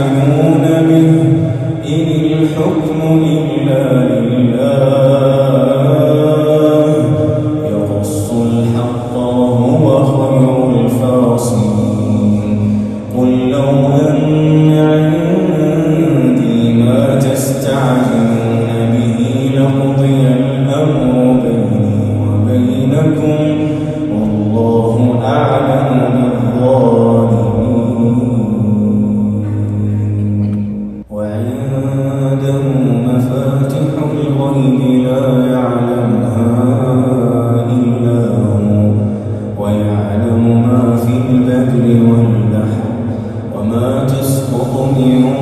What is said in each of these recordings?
يعملون به إن الحكم إلا يقص الحق وهو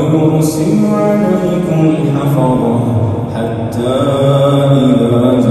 ويرسل عليكم حفظه حتى إذا